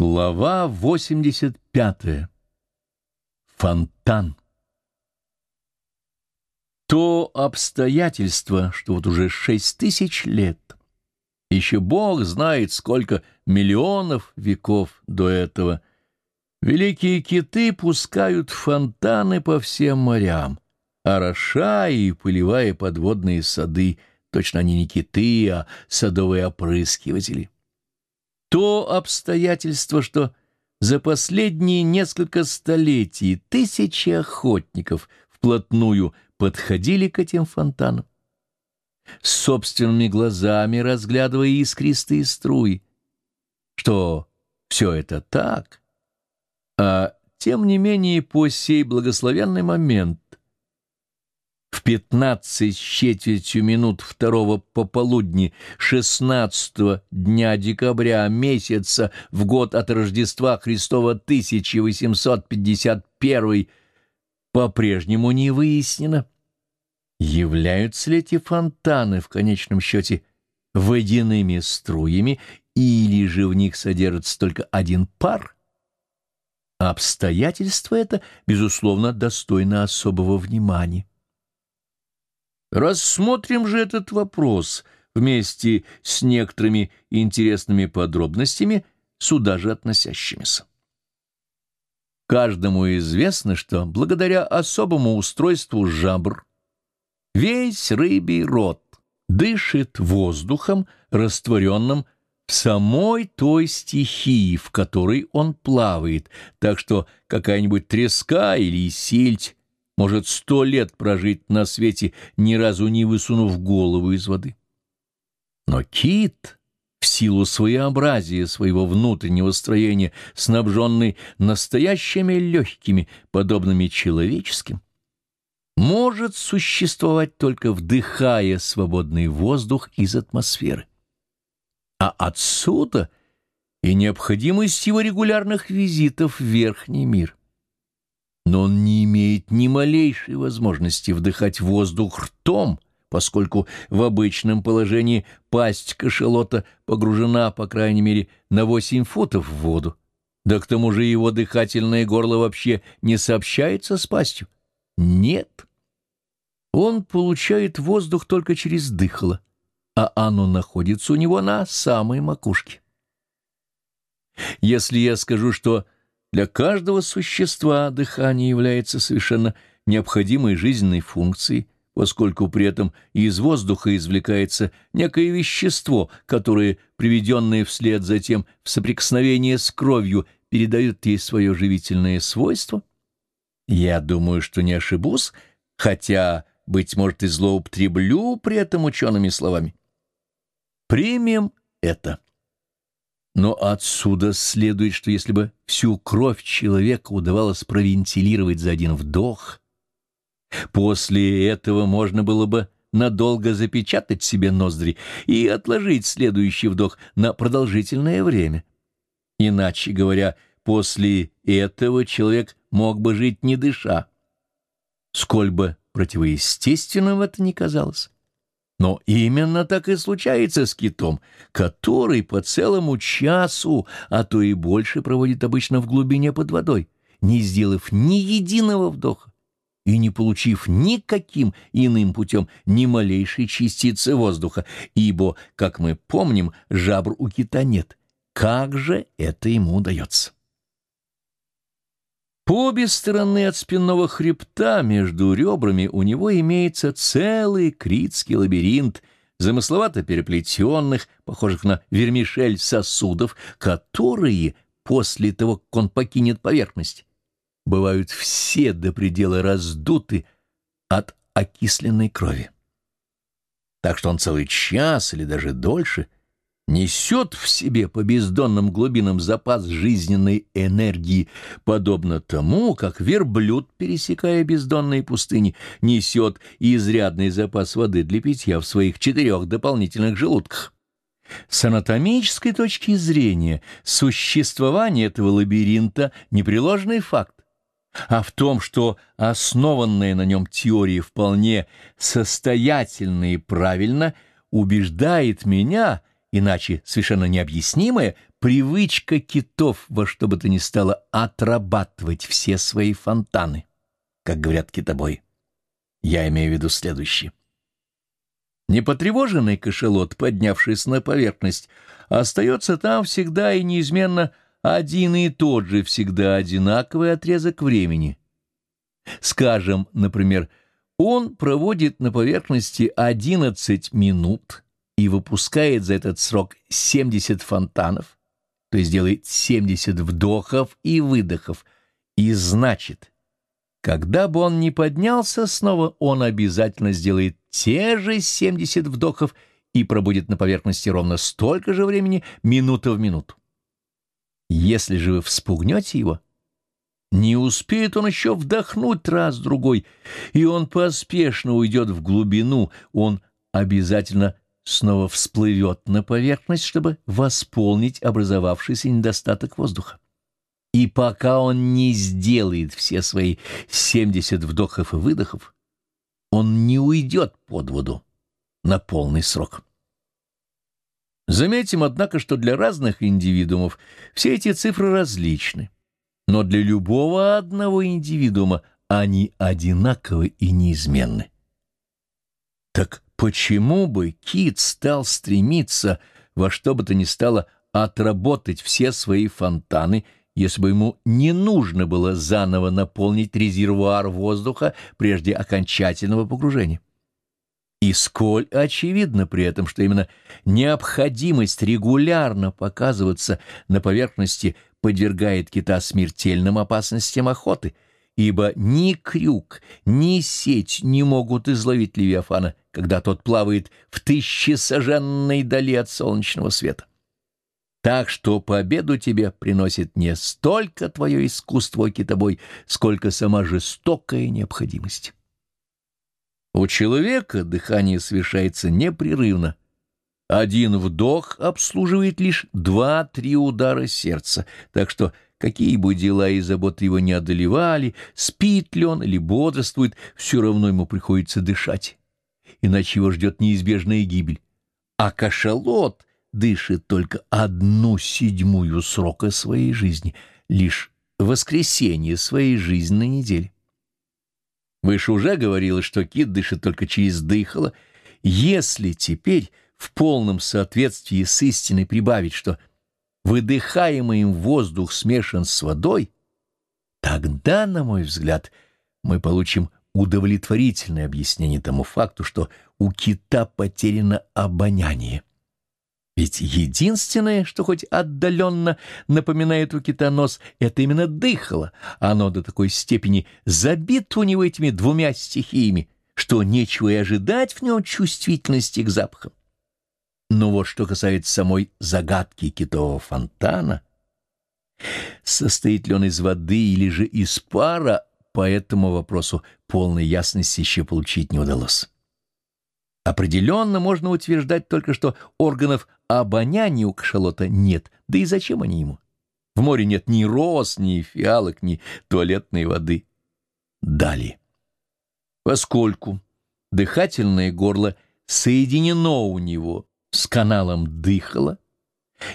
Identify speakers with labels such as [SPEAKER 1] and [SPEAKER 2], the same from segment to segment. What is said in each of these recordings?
[SPEAKER 1] Глава 85. Фонтан. То обстоятельство, что вот уже шесть тысяч лет, еще Бог знает, сколько миллионов веков до этого, великие киты пускают фонтаны по всем морям, орошая и поливая подводные сады, точно они не киты, а садовые опрыскиватели. То обстоятельство, что за последние несколько столетий тысячи охотников вплотную подходили к этим фонтанам, собственными глазами разглядывая искристые струи, что все это так, а тем не менее по сей благословенный момент в пятнадцать с четвертью минут второго пополудни шестнадцатого дня декабря месяца в год от Рождества Христова 1851 по-прежнему не выяснено, являются ли эти фонтаны в конечном счете водяными струями или же в них содержится только один пар. Обстоятельство это, безусловно, достойно особого внимания. Рассмотрим же этот вопрос вместе с некоторыми интересными подробностями, сюда же относящимися. Каждому известно, что благодаря особому устройству жабр весь рыбий род дышит воздухом, растворенным в самой той стихии, в которой он плавает, так что какая-нибудь треска или сельдь может сто лет прожить на свете, ни разу не высунув голову из воды. Но кит, в силу своеобразия своего внутреннего строения, снабженный настоящими легкими, подобными человеческим, может существовать только вдыхая свободный воздух из атмосферы. А отсюда и необходимость его регулярных визитов в верхний мир но он не имеет ни малейшей возможности вдыхать воздух ртом, поскольку в обычном положении пасть кашелота погружена, по крайней мере, на 8 футов в воду. Да к тому же его дыхательное горло вообще не сообщается с пастью. Нет. Он получает воздух только через дыхало, а оно находится у него на самой макушке. Если я скажу, что для каждого существа дыхание является совершенно необходимой жизненной функцией, поскольку при этом из воздуха извлекается некое вещество, которое, приведенное вслед за тем в соприкосновение с кровью, передает ей свое живительное свойство. Я думаю, что не ошибусь, хотя, быть может, и злоупотреблю при этом учеными словами. Примем это. Но отсюда следует, что если бы всю кровь человека удавалось провентилировать за один вдох, после этого можно было бы надолго запечатать себе ноздри и отложить следующий вдох на продолжительное время. Иначе говоря, после этого человек мог бы жить не дыша. Сколь бы противоестественным это ни казалось. Но именно так и случается с китом, который по целому часу, а то и больше проводит обычно в глубине под водой, не сделав ни единого вдоха и не получив никаким иным путем ни малейшей частицы воздуха, ибо, как мы помним, жабр у кита нет. Как же это ему удается? По обе стороны от спинного хребта между ребрами у него имеется целый критский лабиринт замысловато переплетенных, похожих на вермишель сосудов, которые, после того, как он покинет поверхность, бывают все до предела раздуты от окисленной крови. Так что он целый час или даже дольше — несет в себе по бездонным глубинам запас жизненной энергии, подобно тому, как верблюд, пересекая бездонные пустыни, несет изрядный запас воды для питья в своих четырех дополнительных желудках. С анатомической точки зрения существование этого лабиринта — непреложный факт, а в том, что основанная на нем теория вполне состоятельна и правильно убеждает меня — иначе совершенно необъяснимое, привычка китов во что бы то ни стало отрабатывать все свои фонтаны, как говорят китобои. Я имею в виду следующее. Непотревоженный кошелот, поднявшись на поверхность, остается там всегда и неизменно один и тот же, всегда одинаковый отрезок времени. Скажем, например, он проводит на поверхности 11 минут и выпускает за этот срок 70 фонтанов, то есть делает 70 вдохов и выдохов, и значит, когда бы он ни поднялся снова, он обязательно сделает те же 70 вдохов и пробудет на поверхности ровно столько же времени, минута в минуту. Если же вы вспугнете его, не успеет он еще вдохнуть раз-другой, и он поспешно уйдет в глубину, он обязательно снова всплывет на поверхность, чтобы восполнить образовавшийся недостаток воздуха. И пока он не сделает все свои 70 вдохов и выдохов, он не уйдет под воду на полный срок. Заметим, однако, что для разных индивидуумов все эти цифры различны, но для любого одного индивидуума они одинаковы и неизменны. Так почему бы Кит стал стремиться во что бы то ни стало отработать все свои фонтаны если бы ему не нужно было заново наполнить резервуар воздуха прежде окончательного погружения. И сколь очевидно при этом, что именно необходимость регулярно показываться на поверхности подвергает кита смертельным опасностям охоты, ибо ни крюк, ни сеть не могут изловить Левиафана, когда тот плавает в тысячесоженной дали от солнечного света. Так что победу тебе приносит не столько твое искусство китобой, сколько сама жестокая необходимость. У человека дыхание совершается непрерывно. Один вдох обслуживает лишь два-три удара сердца, так что какие бы дела и заботы его не одолевали, спит ли он или бодрствует, все равно ему приходится дышать, иначе его ждет неизбежная гибель. А кашалот — дышит только одну седьмую срока своей жизни, лишь воскресенье своей жизненной недели. Выше уже говорилось, что кит дышит только через дыхало. Если теперь в полном соответствии с истиной прибавить, что выдыхаемый им воздух смешан с водой, тогда, на мой взгляд, мы получим удовлетворительное объяснение тому факту, что у кита потеряно обоняние. Ведь единственное, что хоть отдаленно напоминает у кита нос, это именно дыхало. Оно до такой степени забито у него этими двумя стихиями, что нечего и ожидать в нем чувствительности к запахам. Но вот что касается самой загадки китового фонтана, состоит ли он из воды или же из пара, по этому вопросу полной ясности еще получить не удалось. Определенно можно утверждать только, что органов обоняния у кашалота нет, да и зачем они ему? В море нет ни роз, ни фиалок, ни туалетной воды. Далее. Поскольку дыхательное горло соединено у него с каналом дыхала,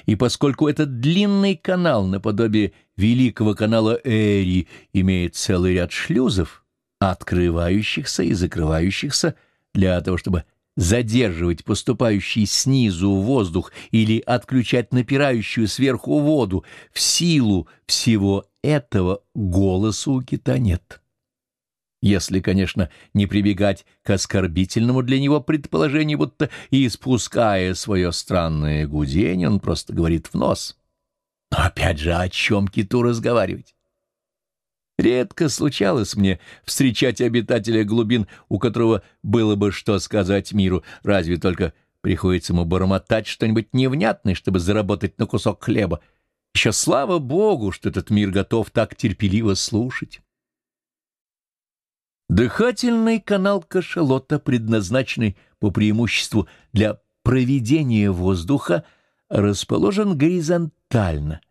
[SPEAKER 1] и поскольку этот длинный канал наподобие великого канала Эри имеет целый ряд шлюзов, открывающихся и закрывающихся для того, чтобы задерживать поступающий снизу воздух или отключать напирающую сверху воду, в силу всего этого голоса у кита нет. Если, конечно, не прибегать к оскорбительному для него предположению, будто и испуская свое странное гудение, он просто говорит в нос. Но опять же, о чем киту разговаривать? Редко случалось мне встречать обитателя глубин, у которого было бы что сказать миру, разве только приходится ему бормотать что-нибудь невнятное, чтобы заработать на кусок хлеба. Еще слава Богу, что этот мир готов так терпеливо слушать. Дыхательный канал кашалота, предназначенный по преимуществу для проведения воздуха, расположен горизонтально,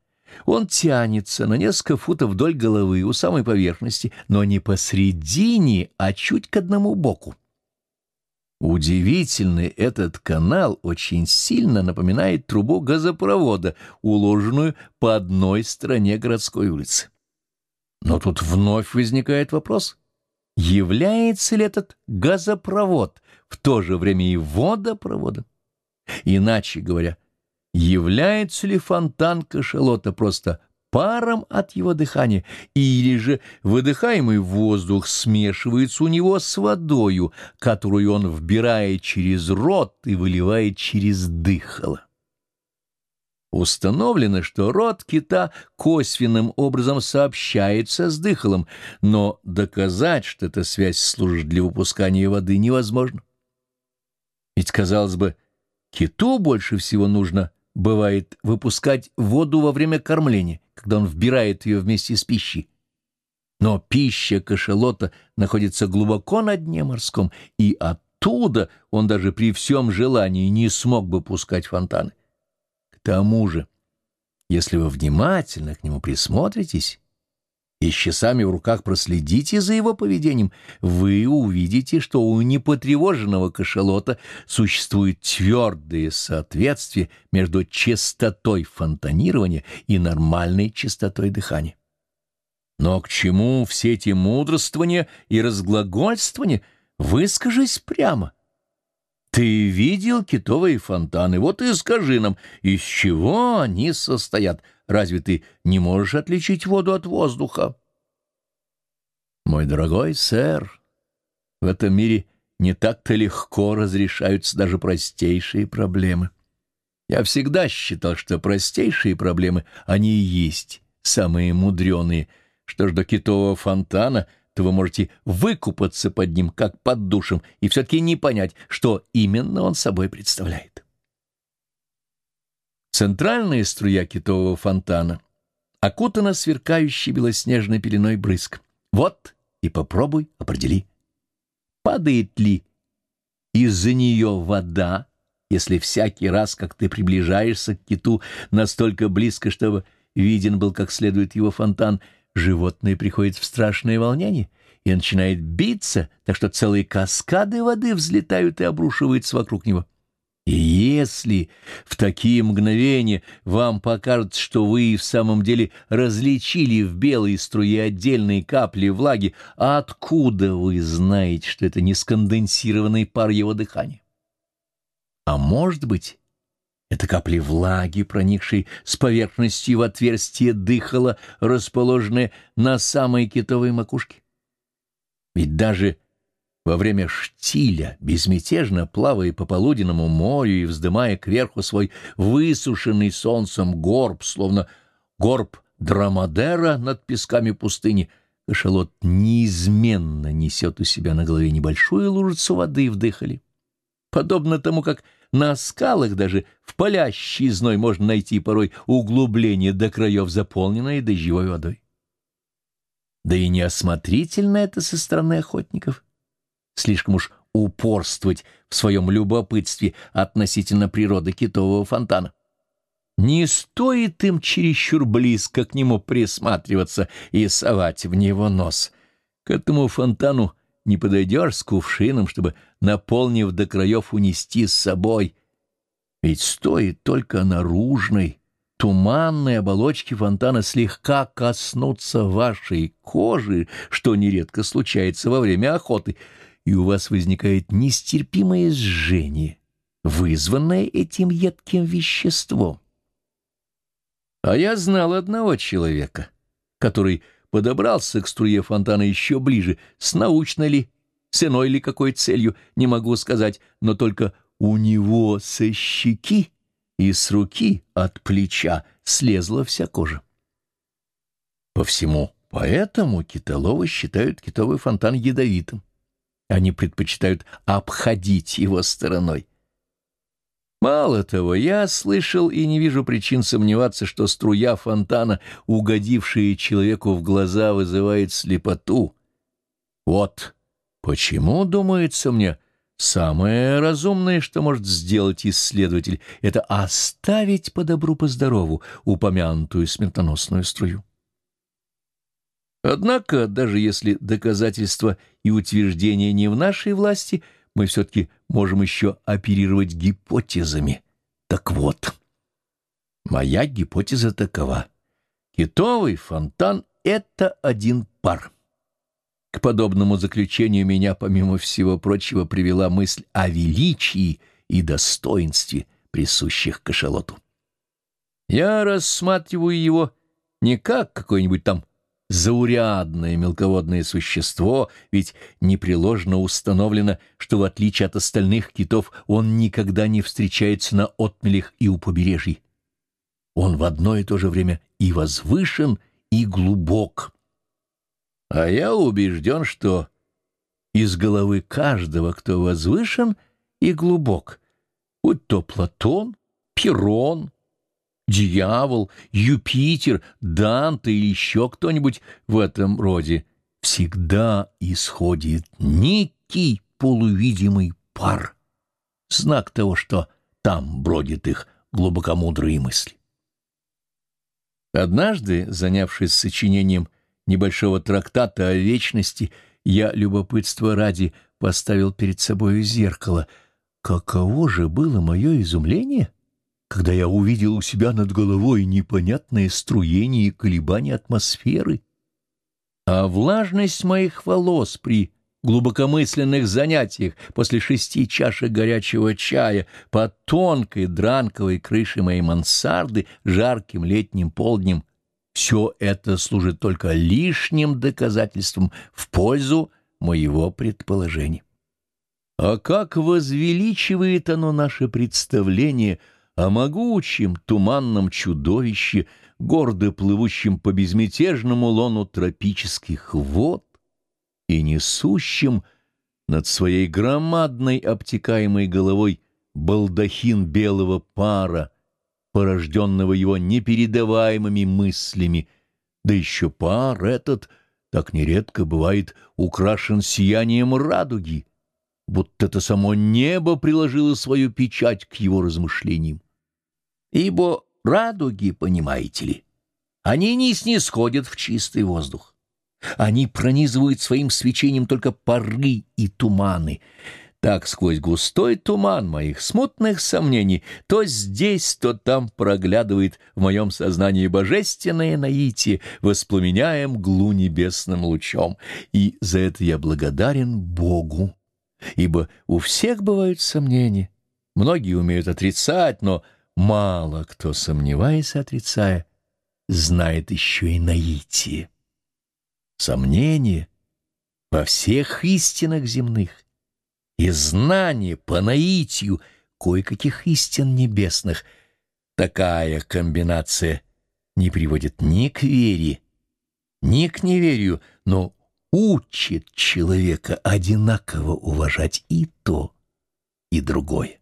[SPEAKER 1] он тянется на несколько футов вдоль головы у самой поверхности, но не посредине, а чуть к одному боку. Удивительный этот канал очень сильно напоминает трубу газопровода, уложенную по одной стороне городской улицы. Но тут вновь возникает вопрос, является ли этот газопровод в то же время и водопроводом? Иначе говоря, является ли фонтан кашалота просто паром от его дыхания, или же выдыхаемый воздух смешивается у него с водою, которую он вбирает через рот и выливает через дыхало. Установлено, что рот кита косвенным образом сообщается с дыхалом, но доказать, что эта связь служит для выпускания воды, невозможно. Ведь, казалось бы, киту больше всего нужно бывает выпускать воду во время кормления, когда он вбирает ее вместе с пищей. Но пища кашалота находится глубоко на дне морском, и оттуда он даже при всем желании не смог бы пускать фонтаны. Тому же, если вы внимательно к нему присмотритесь, и с часами в руках проследите за его поведением, вы увидите, что у непотревоженного кашалота существует твердое соответствие между частотой фонтанирования и нормальной частотой дыхания. Но к чему все эти мудрствования и разглагольствования? Выскажись прямо. Ты видел китовые фонтаны, вот и скажи нам, из чего они состоят — Разве ты не можешь отличить воду от воздуха? Мой дорогой сэр, в этом мире не так-то легко разрешаются даже простейшие проблемы. Я всегда считал, что простейшие проблемы, они и есть самые мудреные. Что ж до китового фонтана, то вы можете выкупаться под ним, как под душем, и все-таки не понять, что именно он собой представляет. Центральная струя китового фонтана окутана сверкающей белоснежной пеленой брызг. Вот и попробуй определи, падает ли из-за нее вода, если всякий раз, как ты приближаешься к киту настолько близко, чтобы виден был как следует его фонтан, животное приходит в страшное волнение и начинает биться, так что целые каскады воды взлетают и обрушиваются вокруг него. И если в такие мгновения вам покажется, что вы в самом деле различили в белой струе отдельные капли влаги, откуда вы знаете, что это не сконденсированный пар его дыхания? А может быть, это капли влаги, проникшей с поверхности в отверстие дыхала, расположенное на самой китовой макушке? Ведь даже во время штиля, безмятежно плавая по полуденному морю и вздымая кверху свой высушенный солнцем горб, словно горб Драмадера над песками пустыни, кашалот неизменно несет у себя на голове небольшую лужицу воды в дыхале. Подобно тому, как на скалах даже в палящий зной можно найти порой углубление до краев, заполненное дождевой водой. Да и неосмотрительно это со стороны охотников слишком уж упорствовать в своем любопытстве относительно природы китового фонтана. Не стоит им чересчур близко к нему присматриваться и совать в него нос. К этому фонтану не подойдешь с кувшином, чтобы, наполнив до краев, унести с собой. Ведь стоит только наружной, туманной оболочки фонтана слегка коснуться вашей кожи, что нередко случается во время охоты — и у вас возникает нестерпимое жжение, вызванное этим едким веществом. А я знал одного человека, который подобрался к струе фонтана еще ближе, с научной ли, с иной ли какой целью, не могу сказать, но только у него со щеки и с руки от плеча слезла вся кожа. По всему поэтому китоловы считают китовый фонтан ядовитым. Они предпочитают обходить его стороной. Мало того, я слышал и не вижу причин сомневаться, что струя фонтана, угодившая человеку в глаза, вызывает слепоту. Вот почему, думается мне, самое разумное, что может сделать исследователь, это оставить по добру, по здорову упомянутую смертоносную струю. Однако, даже если доказательства и утверждения не в нашей власти, мы все-таки можем еще оперировать гипотезами. Так вот, моя гипотеза такова. Китовый фонтан — это один пар. К подобному заключению меня, помимо всего прочего, привела мысль о величии и достоинстве, присущих кашалоту. Я рассматриваю его не как какой-нибудь там заурядное мелководное существо, ведь непреложно установлено, что в отличие от остальных китов он никогда не встречается на отмелях и у побережья. Он в одно и то же время и возвышен, и глубок. А я убежден, что из головы каждого, кто возвышен и глубок, будь то Платон, Пирон, дьявол, Юпитер, Данте или еще кто-нибудь в этом роде, всегда исходит некий полувидимый пар, знак того, что там бродит их глубокомудрые мысли. Однажды, занявшись сочинением небольшого трактата о вечности, я, любопытство ради, поставил перед собой зеркало. Каково же было мое изумление! когда я увидел у себя над головой непонятное струение и колебания атмосферы, а влажность моих волос при глубокомысленных занятиях после шести чашек горячего чая под тонкой дранковой крышей моей мансарды жарким летним полднем все это служит только лишним доказательством в пользу моего предположения. А как возвеличивает оно наше представление — о могучем туманном чудовище, гордо плывущем по безмятежному лону тропических вод и несущем над своей громадной обтекаемой головой балдахин белого пара, порожденного его непередаваемыми мыслями, да еще пар этот так нередко бывает украшен сиянием радуги, будто это само небо приложило свою печать к его размышлениям. Ибо радуги, понимаете ли, они не снисходят в чистый воздух. Они пронизывают своим свечением только пары и туманы. Так сквозь густой туман моих смутных сомнений то здесь, то там проглядывает в моем сознании божественное наитие, воспламеняя мглу небесным лучом. И за это я благодарен Богу, ибо у всех бывают сомнения. Многие умеют отрицать, но мало кто, сомневаясь, отрицая, знает еще и наитие. Сомнение во всех истинах земных и знание по наитию кое-каких истин небесных. Такая комбинация не приводит ни к вере, ни к неверию, но учит человека одинаково уважать и то, и другое.